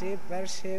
से पर से